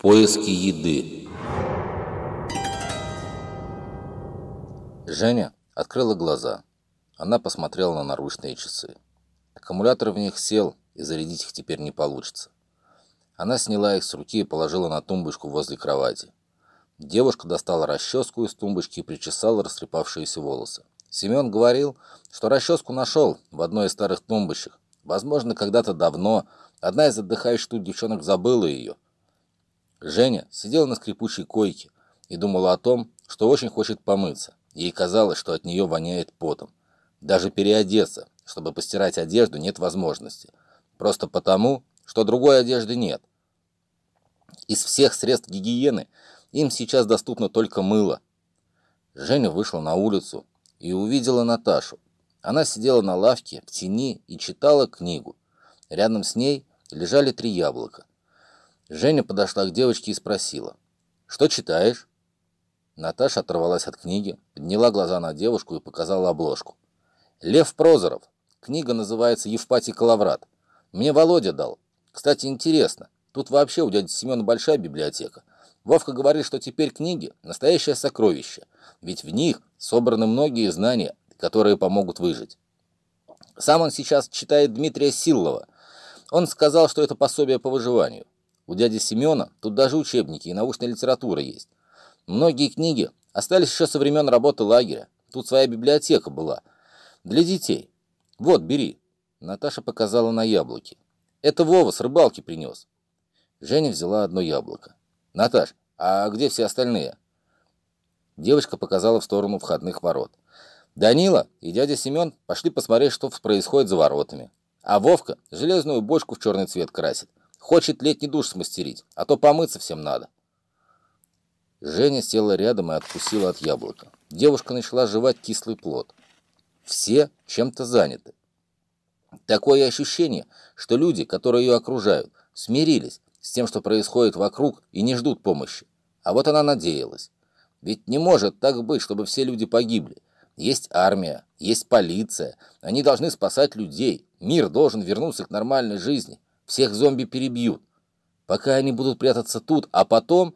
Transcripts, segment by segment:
Поиски еды. Женя открыла глаза. Она посмотрела на наручные часы. Аккумулятор в них сел, и зарядить их теперь не получится. Она сняла их с руки и положила на тумбочку возле кровати. Девушка достала расческу из тумбочки и причесала растрепавшиеся волосы. Семен говорил, что расческу нашел в одной из старых тумбочек. Возможно, когда-то давно одна из отдыхающих тут девчонок забыла ее. Женя сидела на скрипучей койке и думала о том, что очень хочет помыться. Ей казалось, что от нее воняет потом. Даже переодеться, чтобы постирать одежду, нет возможности. Просто потому, что другой одежды нет. Из всех средств гигиены им сейчас доступно только мыло. Женя вышла на улицу и увидела Наташу. Она сидела на лавке в тени и читала книгу. Рядом с ней лежали три яблока. Женя подошла к девочке и спросила, «Что читаешь?» Наташа оторвалась от книги, подняла глаза на девушку и показала обложку. «Лев Прозоров. Книга называется «Евпатий Калаврат». Мне Володя дал. Кстати, интересно, тут вообще у дяди Семена большая библиотека. Вовка говорит, что теперь книги – настоящее сокровище, ведь в них собраны многие знания, которые помогут выжить. Сам он сейчас читает Дмитрия Силлова. Он сказал, что это пособие по выживанию. У дяди Семена тут даже учебники и научная литература есть. Многие книги остались еще со времен работы лагеря. Тут своя библиотека была. Для детей. Вот, бери. Наташа показала на яблоки. Это Вова с рыбалки принес. Женя взяла одно яблоко. Наташ, а где все остальные? Девочка показала в сторону входных ворот. Данила и дядя Семен пошли посмотреть, что происходит за воротами. А Вовка железную бочку в черный цвет красит. Хочет летний душ смастерить, а то помыться всем надо. Женя села рядом и откусила от яблока. Девушка начала жевать кислый плод. Все чем-то заняты. Такое ощущение, что люди, которые ее окружают, смирились с тем, что происходит вокруг, и не ждут помощи. А вот она надеялась. Ведь не может так быть, чтобы все люди погибли. Есть армия, есть полиция. Они должны спасать людей. Мир должен вернуться к нормальной жизни. Всех зомби перебьют. Пока они будут прятаться тут, а потом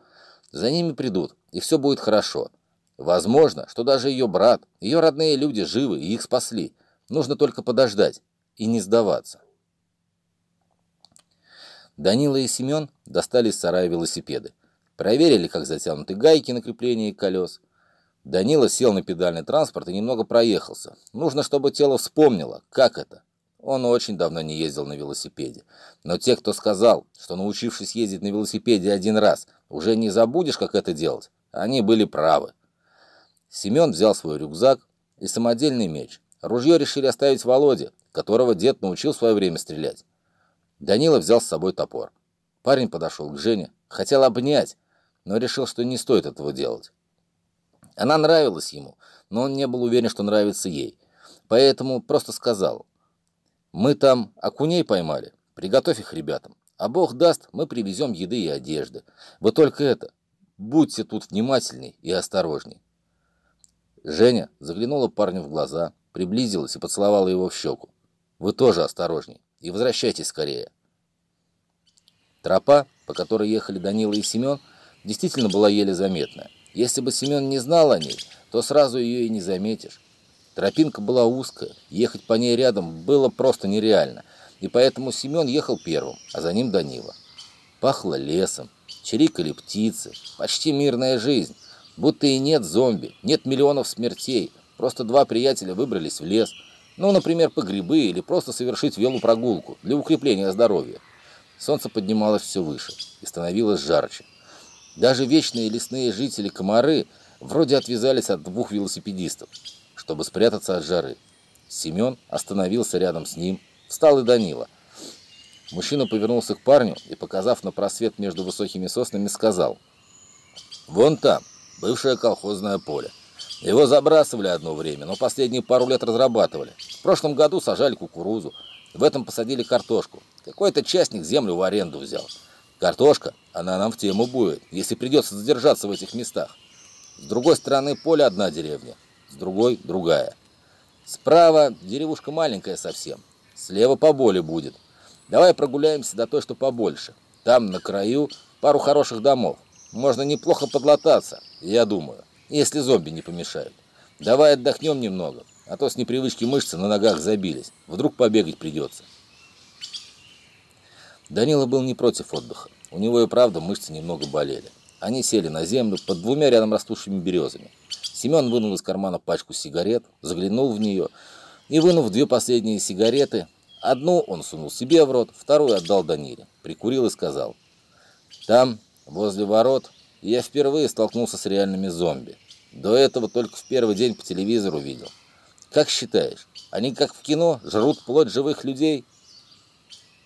за ними придут, и все будет хорошо. Возможно, что даже ее брат, ее родные люди живы, и их спасли. Нужно только подождать и не сдаваться. Данила и Семен достали из сарая велосипеды. Проверили, как затянуты гайки на крепление колес. Данила сел на педальный транспорт и немного проехался. Нужно, чтобы тело вспомнило, как это. Он очень давно не ездил на велосипеде. Но те, кто сказал, что научившись ездить на велосипеде один раз, уже не забудешь, как это делать, они были правы. Семен взял свой рюкзак и самодельный меч. Ружье решили оставить Володе, которого дед научил в свое время стрелять. Данила взял с собой топор. Парень подошел к Жене, хотел обнять, но решил, что не стоит этого делать. Она нравилась ему, но он не был уверен, что нравится ей. Поэтому просто сказал, «Мы там окуней поймали, приготовь их ребятам, а Бог даст, мы привезем еды и одежды. Вы только это, будьте тут внимательней и осторожней». Женя заглянула парню в глаза, приблизилась и поцеловала его в щеку. «Вы тоже осторожней и возвращайтесь скорее». Тропа, по которой ехали Данила и Семен, действительно была еле заметная. Если бы Семен не знал о ней, то сразу ее и не заметишь. Тропинка была узкая, ехать по ней рядом было просто нереально, и поэтому Семен ехал первым, а за ним Данила. Пахло лесом, чирикали птицы, почти мирная жизнь, будто и нет зомби, нет миллионов смертей, просто два приятеля выбрались в лес, ну, например, по грибы или просто совершить велопрогулку для укрепления здоровья. Солнце поднималось все выше и становилось жарче. Даже вечные лесные жители-комары вроде отвязались от двух велосипедистов, чтобы спрятаться от жары. Семен остановился рядом с ним, встал и Данила. Мужчина повернулся к парню и, показав на просвет между высокими соснами, сказал, «Вон там, бывшее колхозное поле. Его забрасывали одно время, но последние пару лет разрабатывали. В прошлом году сажали кукурузу, в этом посадили картошку. Какой-то частник землю в аренду взял. Картошка, она нам в тему будет, если придется задержаться в этих местах. С другой стороны поля одна деревня, с другой другая. Справа деревушка маленькая совсем, слева поболее будет. Давай прогуляемся до той, что побольше. Там на краю пару хороших домов. Можно неплохо подлататься, я думаю, если зомби не помешают. Давай отдохнем немного, а то с непривычки мышцы на ногах забились. Вдруг побегать придется. Данила был не против отдыха. У него и правда мышцы немного болели. Они сели на землю под двумя рядом растущими березами. Семен вынул из кармана пачку сигарет, заглянул в нее и, вынув две последние сигареты, одну он сунул себе в рот, вторую отдал Даниле, прикурил и сказал, «Там, возле ворот, я впервые столкнулся с реальными зомби. До этого только в первый день по телевизору видел. Как считаешь, они как в кино жрут плоть живых людей?»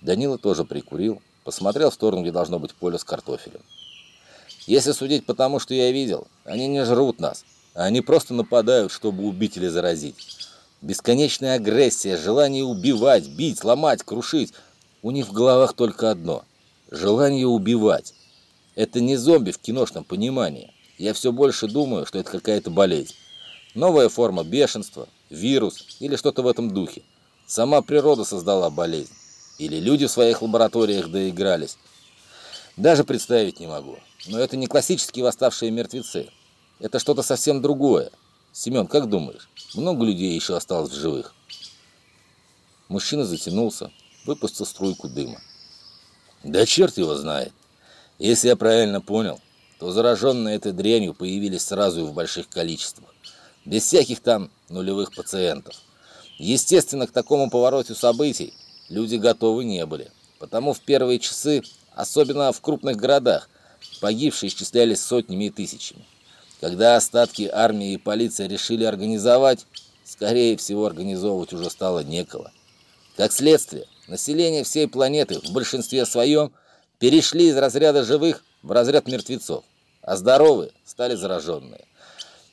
Данила тоже прикурил, посмотрел в сторону, где должно быть поле с картофелем. Если судить по тому, что я видел, они не жрут нас, они просто нападают, чтобы убить или заразить. Бесконечная агрессия, желание убивать, бить, ломать, крушить. У них в головах только одно – желание убивать. Это не зомби в киношном понимании. Я все больше думаю, что это какая-то болезнь. Новая форма бешенства, вирус или что-то в этом духе. Сама природа создала болезнь. Или люди в своих лабораториях доигрались. Даже представить не могу. Но это не классические восставшие мертвецы. Это что-то совсем другое. Семен, как думаешь, много людей еще осталось в живых? Мужчина затянулся, выпустил струйку дыма. Да черт его знает. Если я правильно понял, то зараженные этой дрянью появились сразу и в больших количествах. Без всяких там нулевых пациентов. Естественно, к такому повороту событий люди готовы не были. Потому в первые часы, особенно в крупных городах, погибшие исчислялись сотнями и тысячами. Когда остатки армии и полиции решили организовать, скорее всего, организовывать уже стало некого. Как следствие, население всей планеты в большинстве своем перешли из разряда живых в разряд мертвецов, а здоровые стали зараженные.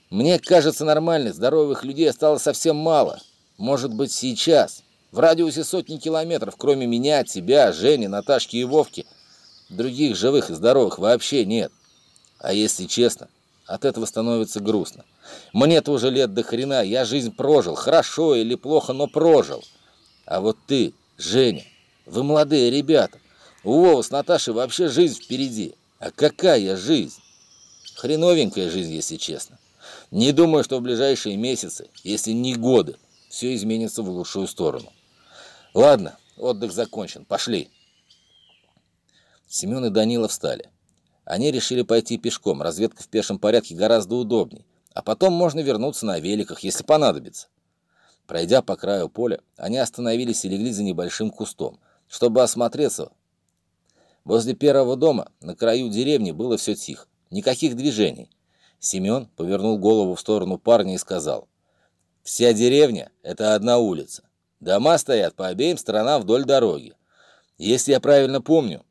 Мне кажется, нормальных, здоровых людей осталось совсем мало. Может быть, сейчас, в радиусе сотни километров, кроме меня, тебя, Жени, Наташки и Вовки, других живых и здоровых вообще нет. А если честно, от этого становится грустно. Мне-то уже лет до хрена, я жизнь прожил, хорошо или плохо, но прожил. А вот ты, Женя, вы молодые ребята. У Вова с Наташей вообще жизнь впереди. А какая жизнь? Хреновенькая жизнь, если честно. Не думаю, что в ближайшие месяцы, если не годы, все изменится в лучшую сторону. Ладно, отдых закончен, пошли. Семен и Данила встали. Они решили пойти пешком, разведка в пешем порядке гораздо удобней, а потом можно вернуться на великах, если понадобится. Пройдя по краю поля, они остановились и легли за небольшим кустом, чтобы осмотреться. Возле первого дома, на краю деревни, было все тихо, никаких движений. Семен повернул голову в сторону парня и сказал, «Вся деревня — это одна улица. Дома стоят по обеим сторонам вдоль дороги. Если я правильно помню,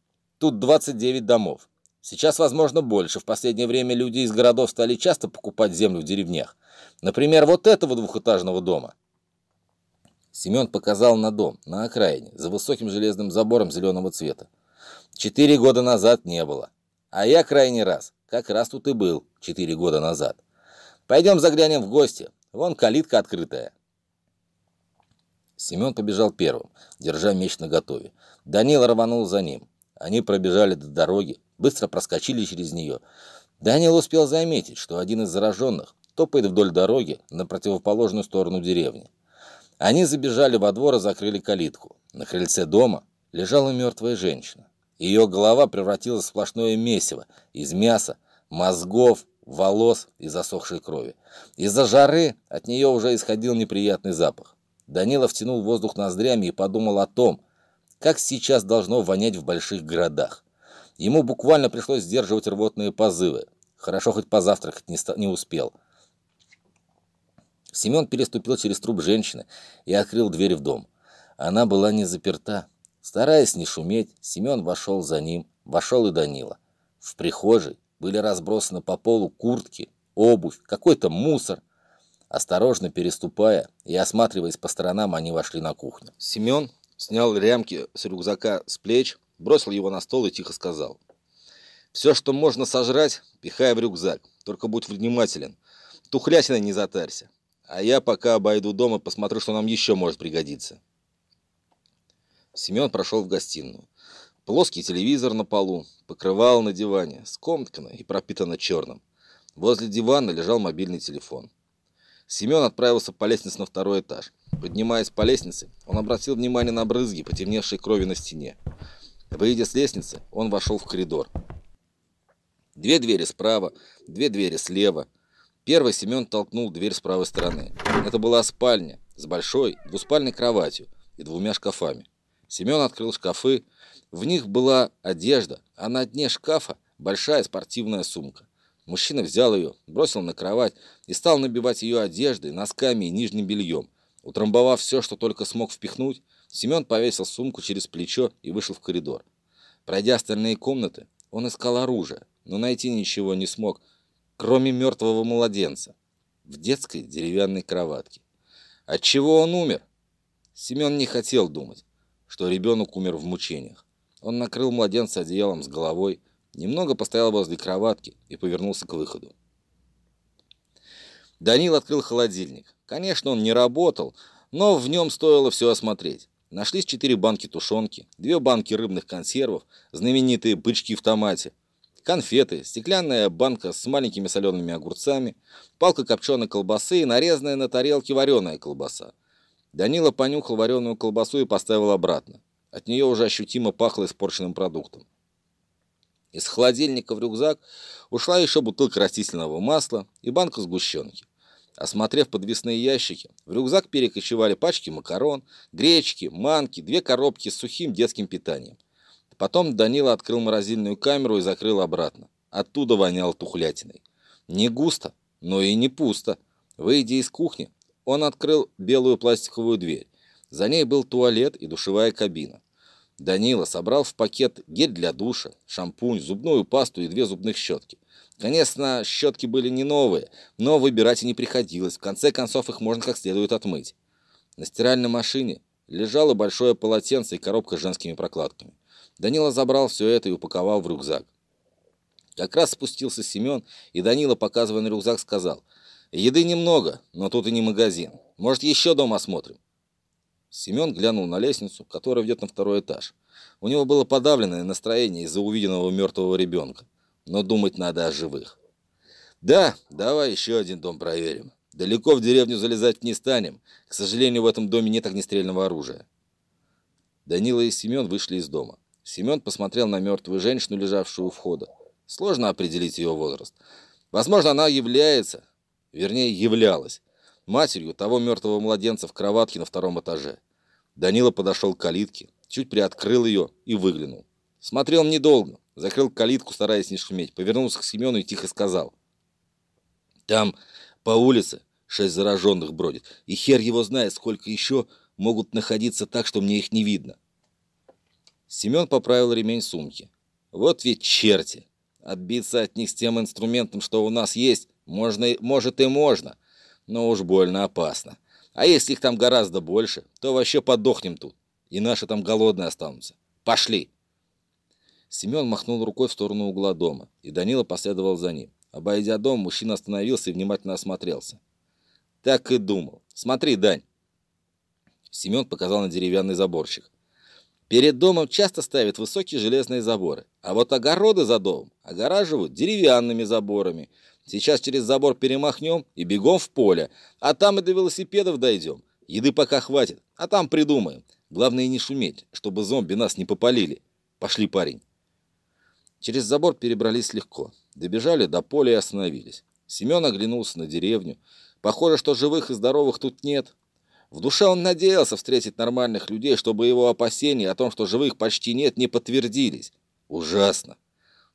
тут 29 домов. Сейчас, возможно, больше. В последнее время люди из городов стали часто покупать землю в деревнях. Например, вот этого двухэтажного дома. Семен показал на дом, на окраине, за высоким железным забором зеленого цвета. Четыре года назад не было. А я крайний раз, как раз тут и был, четыре года назад. Пойдем заглянем в гости. Вон калитка открытая. Семен побежал первым, держа меч наготове. Данил рванул за ним. Они пробежали до дороги, быстро проскочили через нее. Данил успел заметить, что один из зараженных топает вдоль дороги на противоположную сторону деревни. Они забежали во двор и закрыли калитку. На крыльце дома лежала мертвая женщина. Ее голова превратилась в сплошное месиво из мяса, мозгов, волос и засохшей крови. Из-за жары от нее уже исходил неприятный запах. Данила втянул воздух ноздрями и подумал о том, как сейчас должно вонять в больших городах. Ему буквально пришлось сдерживать рвотные позывы. Хорошо, хоть позавтракать не, не успел. Семен переступил через труп женщины и открыл дверь в дом. Она была не заперта. Стараясь не шуметь, Семен вошел за ним. Вошел и Данила. В прихожей были разбросаны по полу куртки, обувь, какой-то мусор. Осторожно переступая и осматриваясь по сторонам, они вошли на кухню. Семен снял рямки с рюкзака с плеч, бросил его на стол и тихо сказал. «Все, что можно сожрать, пихай в рюкзак. Только будь внимателен. Тухлятина не затарься. А я пока обойду дом и посмотрю, что нам еще может пригодиться». Семен прошел в гостиную. Плоский телевизор на полу, покрывало на диване, скомкано и пропитано черным. Возле дивана лежал мобильный телефон. Семен отправился по лестнице на второй этаж. Поднимаясь по лестнице, он обратил внимание на брызги, потемневшие крови на стене. Выйдя с лестницы, он вошел в коридор. Две двери справа, две двери слева. Первый Семен толкнул дверь с правой стороны. Это была спальня с большой двуспальной кроватью и двумя шкафами. Семен открыл шкафы. В них была одежда, а на дне шкафа большая спортивная сумка. Мужчина взял ее, бросил на кровать и стал набивать ее одеждой, носками и нижним бельем. Утрамбовав все, что только смог впихнуть, Семен повесил сумку через плечо и вышел в коридор. Пройдя остальные комнаты, он искал оружие, но найти ничего не смог, кроме мертвого младенца в детской деревянной кроватке. От чего он умер? Семен не хотел думать, что ребенок умер в мучениях. Он накрыл младенца одеялом с головой, Немного постоял возле кроватки и повернулся к выходу. Данил открыл холодильник. Конечно, он не работал, но в нем стоило все осмотреть. Нашлись четыре банки тушенки, две банки рыбных консервов, знаменитые бычки в томате, конфеты, стеклянная банка с маленькими солеными огурцами, палка копченой колбасы и нарезанная на тарелке вареная колбаса. Данила понюхал вареную колбасу и поставил обратно. От нее уже ощутимо пахло испорченным продуктом. Из холодильника в рюкзак ушла еще бутылка растительного масла и банка сгущенки. Осмотрев подвесные ящики, в рюкзак перекочевали пачки макарон, гречки, манки, две коробки с сухим детским питанием. Потом Данила открыл морозильную камеру и закрыл обратно. Оттуда вонял тухлятиной. Не густо, но и не пусто. Выйдя из кухни, он открыл белую пластиковую дверь. За ней был туалет и душевая кабина. Данила собрал в пакет гель для душа, шампунь, зубную пасту и две зубных щетки. Конечно, щетки были не новые, но выбирать и не приходилось. В конце концов, их можно как следует отмыть. На стиральной машине лежало большое полотенце и коробка с женскими прокладками. Данила забрал все это и упаковал в рюкзак. Как раз спустился Семен, и Данила, показывая на рюкзак, сказал, «Еды немного, но тут и не магазин. Может, еще дом осмотрим?» Семен глянул на лестницу, которая ведет на второй этаж. У него было подавленное настроение из-за увиденного мертвого ребенка. Но думать надо о живых. «Да, давай еще один дом проверим. Далеко в деревню залезать не станем. К сожалению, в этом доме нет огнестрельного оружия». Данила и Семен вышли из дома. Семен посмотрел на мертвую женщину, лежавшую у входа. Сложно определить ее возраст. Возможно, она является, вернее, являлась, матерью того мертвого младенца в кроватке на втором этаже. Данила подошел к калитке, чуть приоткрыл ее и выглянул. Смотрел недолго, закрыл калитку, стараясь не шуметь, повернулся к Семену и тихо сказал. «Там по улице шесть зараженных бродит, и хер его знает, сколько еще могут находиться так, что мне их не видно». Семен поправил ремень сумки. «Вот ведь черти! Отбиться от них с тем инструментом, что у нас есть, можно, может и можно, но уж больно опасно. А если их там гораздо больше, то вообще подохнем тут, и наши там голодные останутся. Пошли!» Семен махнул рукой в сторону угла дома, и Данила последовал за ним. Обойдя дом, мужчина остановился и внимательно осмотрелся. «Так и думал. Смотри, Дань!» Семен показал на деревянный заборчик. Перед домом часто ставят высокие железные заборы, а вот огороды за домом огораживают деревянными заборами, Сейчас через забор перемахнем и бегом в поле. А там и до велосипедов дойдем. Еды пока хватит, а там придумаем. Главное не шуметь, чтобы зомби нас не попалили. Пошли, парень. Через забор перебрались легко. Добежали до поля и остановились. Семен оглянулся на деревню. Похоже, что живых и здоровых тут нет. В душе он надеялся встретить нормальных людей, чтобы его опасения о том, что живых почти нет, не подтвердились. Ужасно.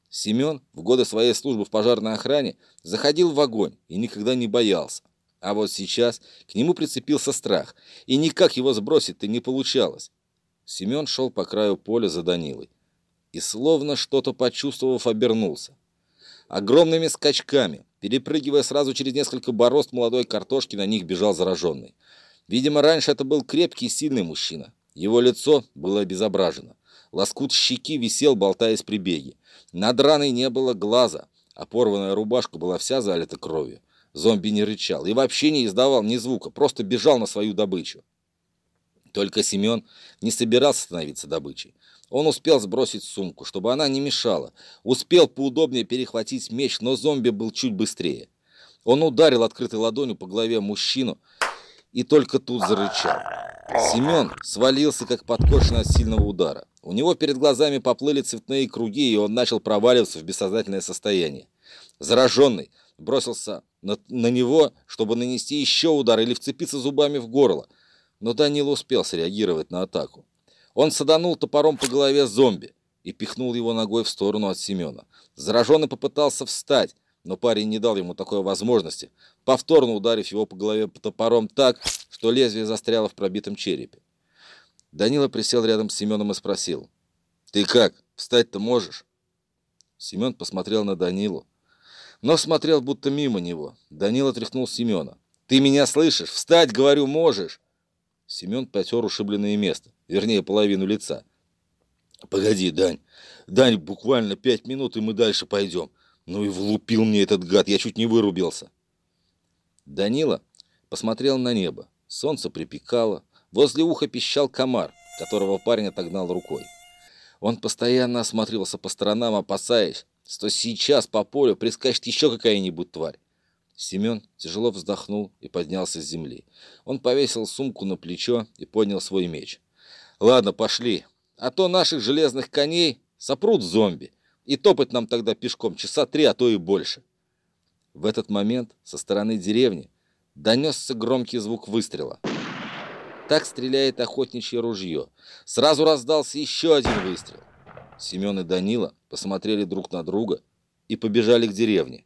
Семен в годы своей службы в пожарной охране заходил в огонь и никогда не боялся. А вот сейчас к нему прицепился страх, и никак его сбросить-то не получалось. Семен шел по краю поля за Данилой и, словно что-то почувствовав, обернулся. Огромными скачками, перепрыгивая сразу через несколько борозд молодой картошки, на них бежал зараженный. Видимо, раньше это был крепкий и сильный мужчина. Его лицо было обезображено. Лоскут щеки висел, болтаясь при беге. Над раной не было глаза, а порванная рубашка была вся залита кровью. Зомби не рычал и вообще не издавал ни звука, просто бежал на свою добычу. Только Семен не собирался становиться добычей. Он успел сбросить сумку, чтобы она не мешала. Успел поудобнее перехватить меч, но зомби был чуть быстрее. Он ударил открытой ладонью по голове мужчину и только тут зарычал. Семен свалился, как подкошенный от сильного удара. У него перед глазами поплыли цветные круги, и он начал проваливаться в бессознательное состояние. Зараженный бросился на, на него, чтобы нанести еще удар или вцепиться зубами в горло. Но Данил успел среагировать на атаку. Он саданул топором по голове зомби и пихнул его ногой в сторону от Семена. Зараженный попытался встать, но парень не дал ему такой возможности, повторно ударив его по голове топором так, что лезвие застряло в пробитом черепе. Данила присел рядом с Семеном и спросил. «Ты как, встать-то можешь?» Семен посмотрел на Данилу, но смотрел будто мимо него. Данила тряхнул Семена. «Ты меня слышишь? Встать, говорю, можешь!» Семен потер ушибленное место, вернее, половину лица. «Погоди, Дань. Дань, буквально пять минут, и мы дальше пойдем. Ну и влупил мне этот гад, я чуть не вырубился». Данила посмотрел на небо. Солнце припекало. Возле уха пищал комар, которого парень отогнал рукой. Он постоянно осматривался по сторонам, опасаясь, что сейчас по полю прискачет еще какая-нибудь тварь. Семен тяжело вздохнул и поднялся с земли. Он повесил сумку на плечо и поднял свой меч. «Ладно, пошли, а то наших железных коней сопрут зомби, и топать нам тогда пешком часа три, а то и больше». В этот момент со стороны деревни донесся громкий звук выстрела. Так стреляет охотничье ружье. Сразу раздался еще один выстрел. Семен и Данила посмотрели друг на друга и побежали к деревне.